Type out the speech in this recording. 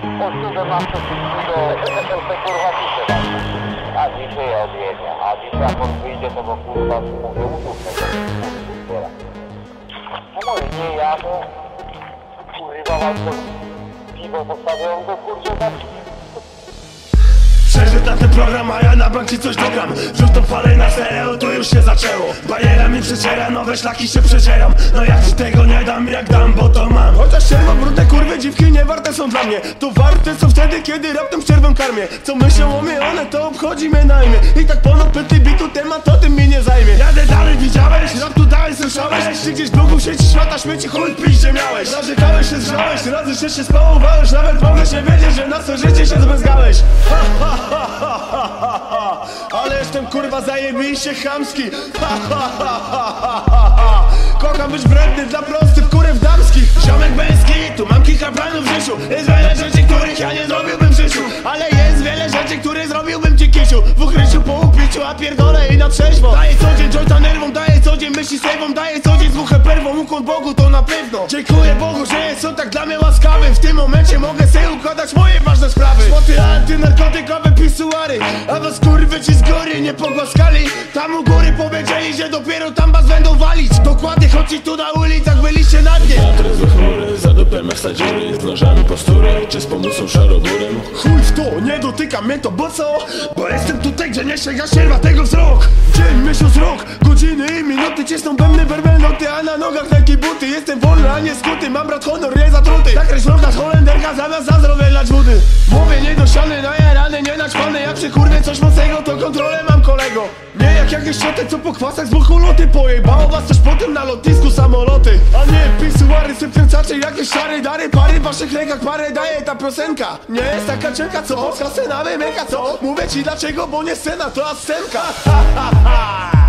Posłużę na wszystkiego, że to se kurwa pisze A dzisiaj odjedzie, a dzisiaj jak on wyjdzie, to go kurwa mówię udupę. No może nie jadę, kurwa mam to piwo postawię, on go kurwa Przeżył na ten program, a ja na bank ci coś dogram Wrzuć tą falę na stereo, to już się zaczęło. Bajera mi przeciera, nowe szlaki się przecieram No jak ci tego nie dam, jak dam, bo to mam. Chociaż czerwą, brudne kurwy, dziwki nie warte są dla mnie. To warte są wtedy, kiedy raptem czerwą karmię. Co myślą o mnie, one to obchodzi mnie na imię I tak ponad pyty bitu temat, to tym mnie nie zajmie. Jadę dalej, widziałeś? Rap tu dalej słyszałeś? Czy gdzieś blogu sieci świata śmieci chuj piździe miałeś? Narzekałeś się, zgrzałeś, razy się się spałowałeś Nawet mogę się wiedzieć, że na co życie się zmęzgałeś jestem kurwa zajebiście chamski. Ha, ha, ha, ha, ha, ha, ha. Kocham być wredny dla prostych kurew damskich. Ziomek męski, tu mam kilka planów w życiu. Jest wiele rzeczy, których ja nie zrobiłbym w życiu. Ale jest wiele rzeczy, które zrobiłbym ci kisiu. W ukryciu po upiciu, a pierdolę i na trzeźwo. Daję dzień myśli sejwą Daję co dzień złuchę perwą, ukłon Bogu to na pewno. Dziękuję Bogu, że jest on tak dla mnie łaskawy W tym momencie mogę sobie układać moje ważne sprawy. Spoty antynarkotykowe pisuary A was kurwy ci z góry nie pogłaskali. Tam u góry powiedzieli, że dopiero tam was będą walić. Dokładnie choć i tu na ulicach byliście na dnie. Za Nożami postury, czy z pomocą szaroburem Chuj w to, nie dotyka mnie to, bo co? Bo jestem tutaj, gdzie nie sięga sierwa tego wzrok. Dzień, miesiąc, rok, godziny i minuty Cisną bębny werbelnoty, a na nogach lekkie buty. Jestem wolny, a nie skuty, mam brat honor, nie zatruty. Zakreś noga z Holenderka, zamiast za zdrowie lać wody. Mówię niedosiany, najarany, nie naćpany. Jak przy kurwie coś mocnego, to Nie jak co po kwasach z loty Pojebało was też potem na lotnisku samoloty A nie pisuary, sypkręcacze, jakieś szary dary Pary w waszych rękach, parę daje ta piosenka Nie jest taka cienka, co polska scena wymyka, co? Mówię ci dlaczego, bo nie scena, to ascenka ha, ha, ha.